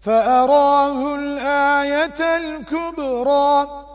فأراه الآية الكبرى.